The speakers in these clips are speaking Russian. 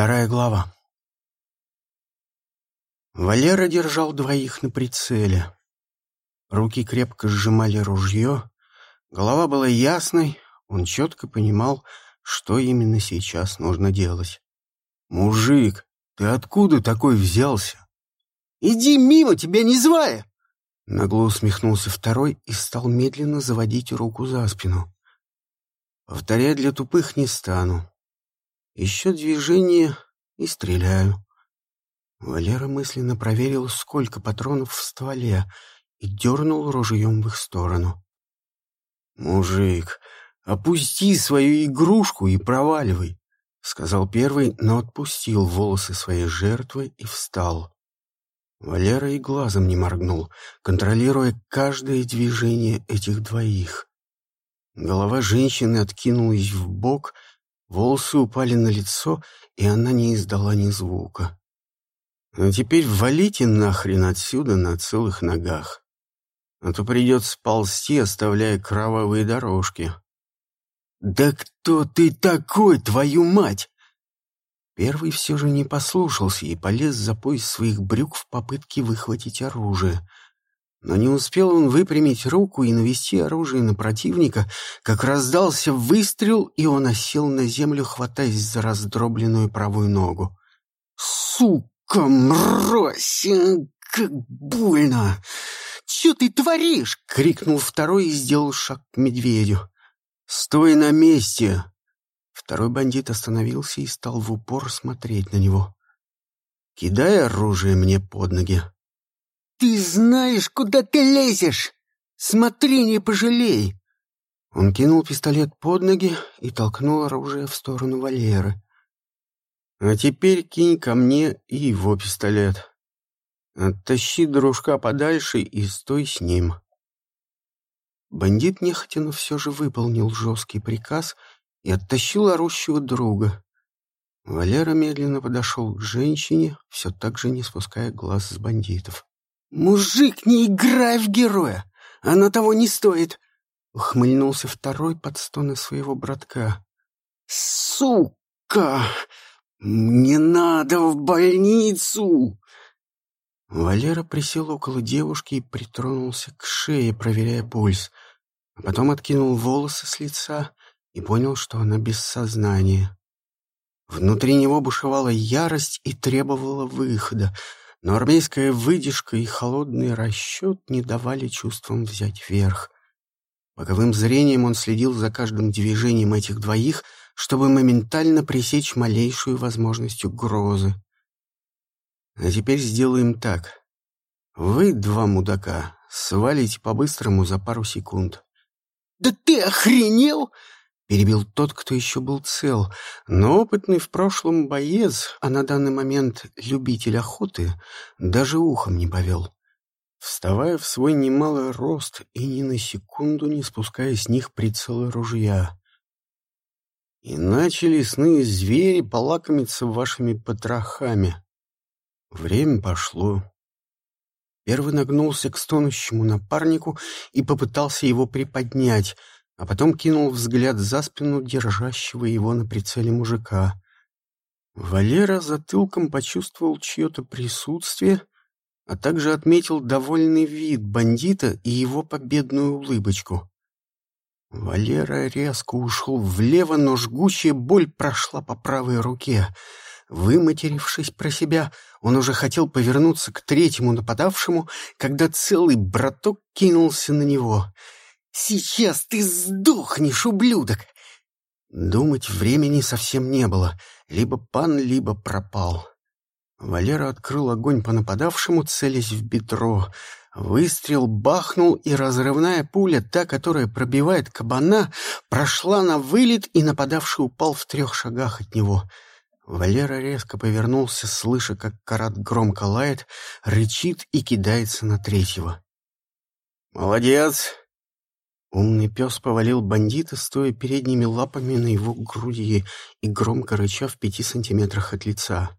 Вторая глава. Валера держал двоих на прицеле. Руки крепко сжимали ружье, голова была ясной, он четко понимал, что именно сейчас нужно делать. «Мужик, ты откуда такой взялся?» «Иди мимо, тебя не звая!» Нагло усмехнулся второй и стал медленно заводить руку за спину. Повторять для тупых не стану. Еще движение и стреляю. Валера мысленно проверил, сколько патронов в стволе, и дернул ружьем в их сторону. «Мужик, опусти свою игрушку и проваливай», — сказал первый, но отпустил волосы своей жертвы и встал. Валера и глазом не моргнул, контролируя каждое движение этих двоих. Голова женщины откинулась в бок, волосы упали на лицо, и она не издала ни звука. А теперь валите нахрен отсюда на целых ногах. А то придется ползти, оставляя кровавые дорожки. «Да кто ты такой, твою мать?» Первый все же не послушался и полез за пояс своих брюк в попытке выхватить оружие. Но не успел он выпрямить руку и навести оружие на противника, как раздался выстрел, и он осел на землю, хватаясь за раздробленную правую ногу. «Сука, мразь! Как больно! Че ты творишь?» — крикнул второй и сделал шаг к медведю. «Стой на месте!» Второй бандит остановился и стал в упор смотреть на него. «Кидай оружие мне под ноги!» «Ты знаешь, куда ты лезешь! Смотри, не пожалей!» Он кинул пистолет под ноги и толкнул оружие в сторону Валеры. «А теперь кинь ко мне и его пистолет. Оттащи дружка подальше и стой с ним». Бандит нехотя, но все же выполнил жесткий приказ и оттащил орущего друга. Валера медленно подошел к женщине, все так же не спуская глаз с бандитов. «Мужик, не играй в героя! Она того не стоит!» Ухмыльнулся второй под стоны своего братка. «Сука! Не надо в больницу!» Валера присел около девушки и притронулся к шее, проверяя пульс, а потом откинул волосы с лица и понял, что она без сознания. Внутри него бушевала ярость и требовала выхода, но армейская выдержка и холодный расчет не давали чувствам взять верх. Боковым зрением он следил за каждым движением этих двоих, чтобы моментально пресечь малейшую возможность угрозы. А теперь сделаем так. Вы, два мудака, свалите по-быстрому за пару секунд. «Да ты охренел!» Перебил тот, кто еще был цел, но опытный в прошлом боец, а на данный момент любитель охоты, даже ухом не повел. Вставая в свой немалый рост и ни на секунду не спуская с них прицелы ружья. Иначе лесные звери полакомятся вашими потрохами. Время пошло. Первый нагнулся к стонущему напарнику и попытался его приподнять — а потом кинул взгляд за спину держащего его на прицеле мужика. Валера затылком почувствовал чье-то присутствие, а также отметил довольный вид бандита и его победную улыбочку. Валера резко ушел влево, но жгучая боль прошла по правой руке. Выматерившись про себя, он уже хотел повернуться к третьему нападавшему, когда целый браток кинулся на него — «Сейчас ты сдохнешь, ублюдок!» Думать времени совсем не было. Либо пан, либо пропал. Валера открыл огонь по нападавшему, целясь в бедро. Выстрел бахнул, и разрывная пуля, та, которая пробивает кабана, прошла на вылет, и нападавший упал в трех шагах от него. Валера резко повернулся, слыша, как карат громко лает, рычит и кидается на третьего. «Молодец! Умный пес повалил бандита, стоя передними лапами на его груди и громко рыча в пяти сантиметрах от лица.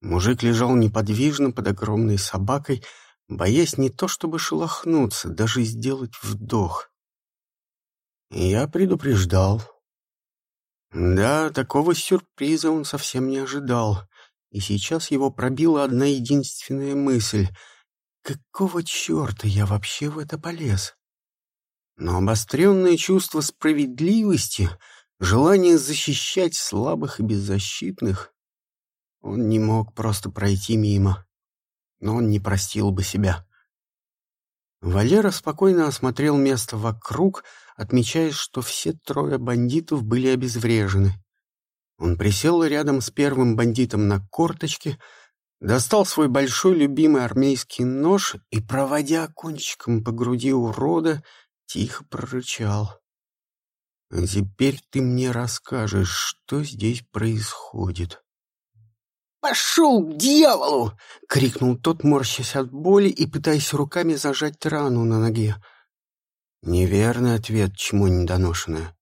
Мужик лежал неподвижно под огромной собакой, боясь не то чтобы шелохнуться, даже сделать вдох. Я предупреждал. Да, такого сюрприза он совсем не ожидал, и сейчас его пробила одна единственная мысль — какого черта я вообще в это полез? Но обостренное чувство справедливости, желание защищать слабых и беззащитных, он не мог просто пройти мимо, но он не простил бы себя. Валера спокойно осмотрел место вокруг, отмечая, что все трое бандитов были обезврежены. Он присел рядом с первым бандитом на корточке, достал свой большой любимый армейский нож и, проводя кончиком по груди урода, тихо прорычал. «А теперь ты мне расскажешь, что здесь происходит». «Пошел к дьяволу!» — крикнул тот, морщась от боли и пытаясь руками зажать рану на ноге. Неверный ответ, чему недоношенное.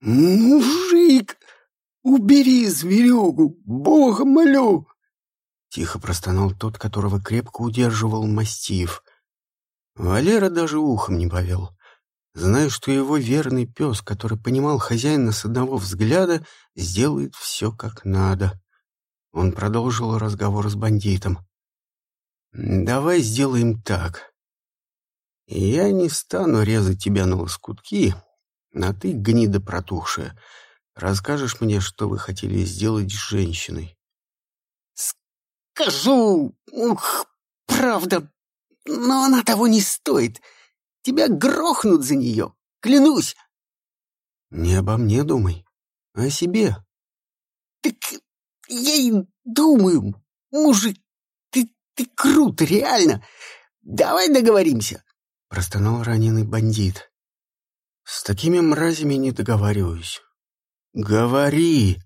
«Мужик, убери зверюгу, бога молю!» Тихо простонал тот, которого крепко удерживал мастиф. Валера даже ухом не повел, зная, что его верный пес, который понимал хозяина с одного взгляда, сделает все как надо. Он продолжил разговор с бандитом. «Давай сделаем так. Я не стану резать тебя на лоскутки, а ты, гнида протухшая, расскажешь мне, что вы хотели сделать с женщиной скажу, ух, правда, но она того не стоит. Тебя грохнут за нее, клянусь. Не обо мне думай, а о себе. Так я и думаю, мужик, ты, ты крут, реально. Давай договоримся. Простонал раненый бандит. С такими мразями не договариваюсь. Говори!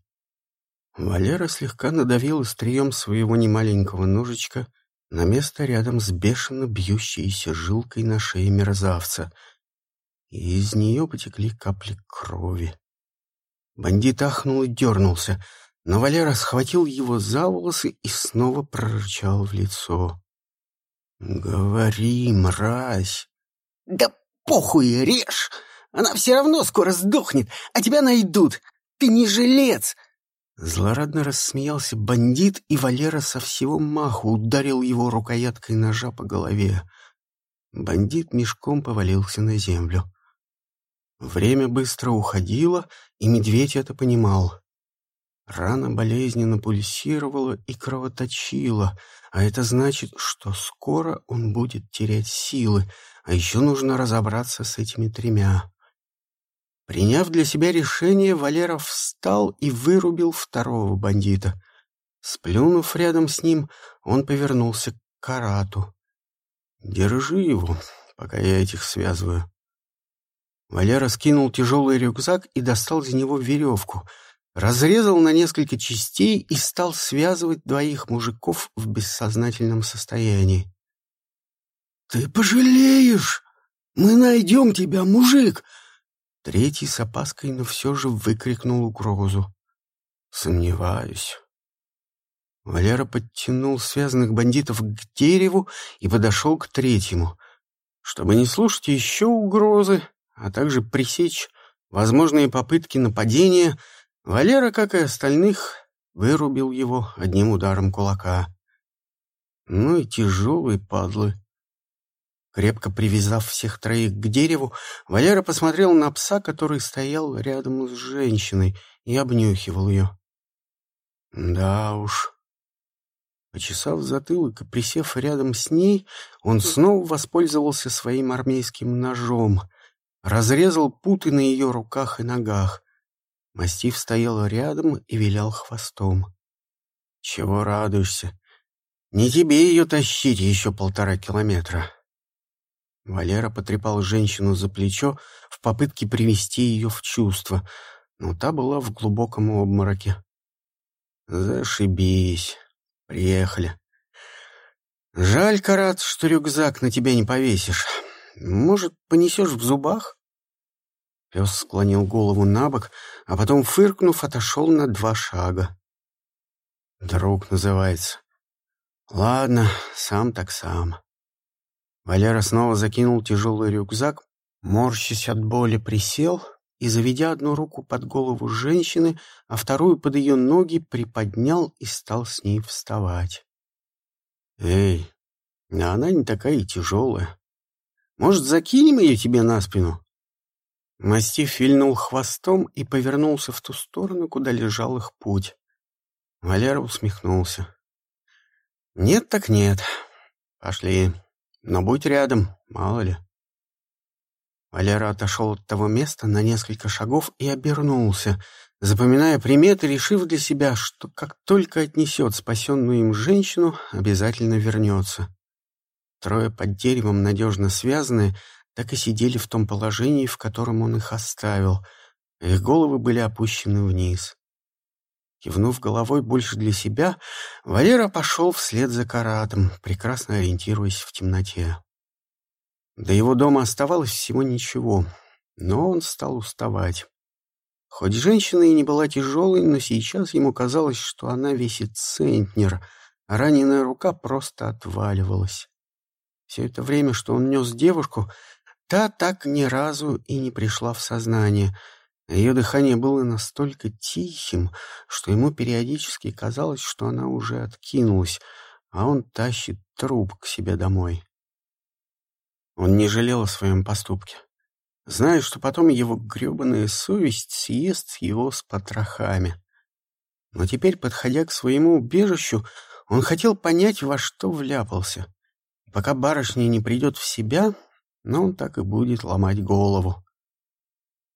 Валера слегка надавил острием своего немаленького ножичка на место рядом с бешено бьющейся жилкой на шее мерзавца, и из нее потекли капли крови. Бандит ахнул и дернулся, но Валера схватил его за волосы и снова прорычал в лицо. «Говори, мразь!» «Да похуй, режь! Она все равно скоро сдохнет, а тебя найдут! Ты не жилец! Злорадно рассмеялся бандит, и Валера со всего маху ударил его рукояткой ножа по голове. Бандит мешком повалился на землю. Время быстро уходило, и медведь это понимал. Рана болезненно пульсировала и кровоточила, а это значит, что скоро он будет терять силы, а еще нужно разобраться с этими тремя. Приняв для себя решение, Валеров встал и вырубил второго бандита. Сплюнув рядом с ним, он повернулся к Карату. «Держи его, пока я этих связываю». Валера скинул тяжелый рюкзак и достал из него веревку, разрезал на несколько частей и стал связывать двоих мужиков в бессознательном состоянии. «Ты пожалеешь! Мы найдем тебя, мужик!» Третий с опаской, но все же выкрикнул угрозу. «Сомневаюсь». Валера подтянул связанных бандитов к дереву и подошел к третьему, чтобы не слушать еще угрозы, а также пресечь возможные попытки нападения, Валера, как и остальных, вырубил его одним ударом кулака. Ну и тяжелые падлы. Крепко привязав всех троих к дереву, Валера посмотрел на пса, который стоял рядом с женщиной, и обнюхивал ее. Да уж. Почесав затылок и присев рядом с ней, он снова воспользовался своим армейским ножом, разрезал путы на ее руках и ногах. Мастив стоял рядом и вилял хвостом. «Чего радуешься? Не тебе ее тащить еще полтора километра». Валера потрепал женщину за плечо в попытке привести ее в чувство, но та была в глубоком обмороке. «Зашибись. Приехали. Жаль, Карат, что рюкзак на тебя не повесишь. Может, понесешь в зубах?» Пес склонил голову на бок, а потом, фыркнув, отошел на два шага. «Друг называется. Ладно, сам так сам». Валера снова закинул тяжелый рюкзак, морщась от боли присел, и, заведя одну руку под голову женщины, а вторую под ее ноги, приподнял и стал с ней вставать. «Эй, а она не такая и тяжелая. Может, закинем ее тебе на спину?» Мастиф вильнул хвостом и повернулся в ту сторону, куда лежал их путь. Валера усмехнулся. «Нет так нет. Пошли. Но будь рядом, мало ли». Валера отошел от того места на несколько шагов и обернулся, запоминая приметы, решив для себя, что как только отнесет спасенную им женщину, обязательно вернется. Трое под деревом, надежно связанные, так и сидели в том положении, в котором он их оставил. Их головы были опущены вниз. Кивнув головой больше для себя, Валера пошел вслед за Каратом, прекрасно ориентируясь в темноте. До его дома оставалось всего ничего, но он стал уставать. Хоть женщина и не была тяжелой, но сейчас ему казалось, что она весит центнер, а раненая рука просто отваливалась. Все это время, что он нес девушку, Та так ни разу и не пришла в сознание. Ее дыхание было настолько тихим, что ему периодически казалось, что она уже откинулась, а он тащит труп к себе домой. Он не жалел о своем поступке, зная, что потом его гребаная совесть съест его с потрохами. Но теперь, подходя к своему убежищу, он хотел понять, во что вляпался. Пока барышня не придет в себя, но он так и будет ломать голову.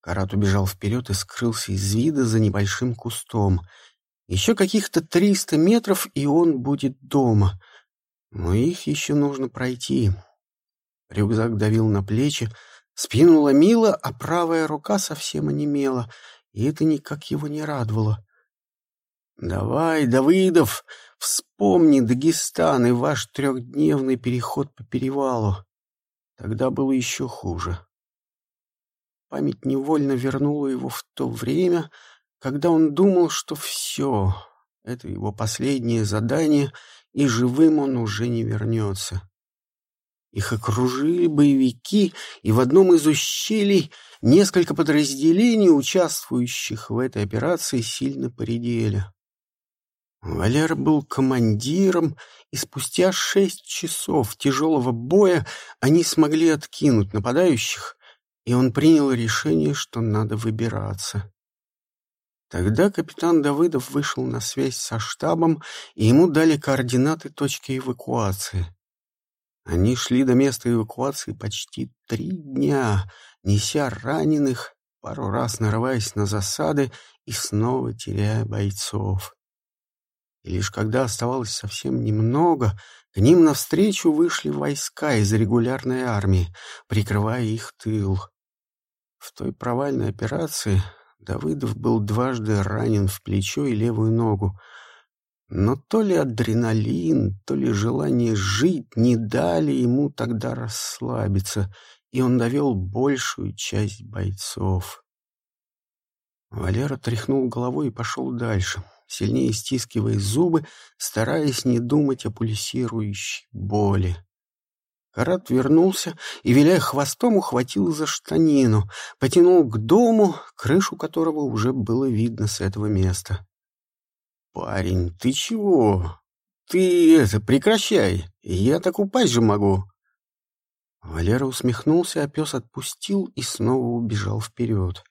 Карат убежал вперед и скрылся из вида за небольшим кустом. Еще каких-то триста метров, и он будет дома. Но их еще нужно пройти. Рюкзак давил на плечи, спину ломило, а правая рука совсем онемела, и это никак его не радовало. «Давай, Давыдов, вспомни Дагестан и ваш трехдневный переход по перевалу. Тогда было еще хуже. Память невольно вернула его в то время, когда он думал, что все, это его последнее задание, и живым он уже не вернется. Их окружили боевики, и в одном из ущелий несколько подразделений, участвующих в этой операции, сильно поредели. Валера был командиром, и спустя шесть часов тяжелого боя они смогли откинуть нападающих, и он принял решение, что надо выбираться. Тогда капитан Давыдов вышел на связь со штабом, и ему дали координаты точки эвакуации. Они шли до места эвакуации почти три дня, неся раненых, пару раз нарываясь на засады и снова теряя бойцов. И лишь когда оставалось совсем немного, к ним навстречу вышли войска из регулярной армии, прикрывая их тыл. В той провальной операции Давыдов был дважды ранен в плечо и левую ногу. Но то ли адреналин, то ли желание жить не дали ему тогда расслабиться, и он довел большую часть бойцов. Валера тряхнул головой и пошел дальше, сильнее стискивая зубы, стараясь не думать о пульсирующей боли. Карат вернулся и, виляя хвостом, ухватил за штанину, потянул к дому, крышу которого уже было видно с этого места. «Парень, ты чего? Ты это, прекращай, я так упасть же могу!» Валера усмехнулся, а пес отпустил и снова убежал вперед.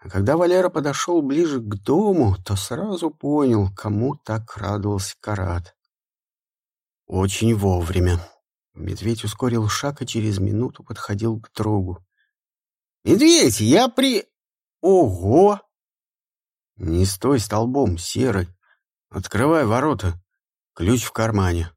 А когда Валера подошел ближе к дому, то сразу понял, кому так радовался Карат. Очень вовремя. Медведь ускорил шаг и через минуту подходил к другу. «Медведь, я при...» «Ого!» «Не стой столбом, серый. Открывай ворота. Ключ в кармане».